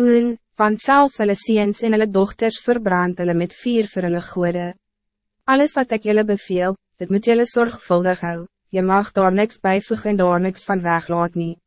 Oen, want zelfs hulle seens en hulle dochters verbrand hulle met vier vir hulle goede. Alles wat ik jullie beveel, dit moet jullie zorgvuldig hou, je mag daar niks bijvoegen en daar niks van weglaat niet.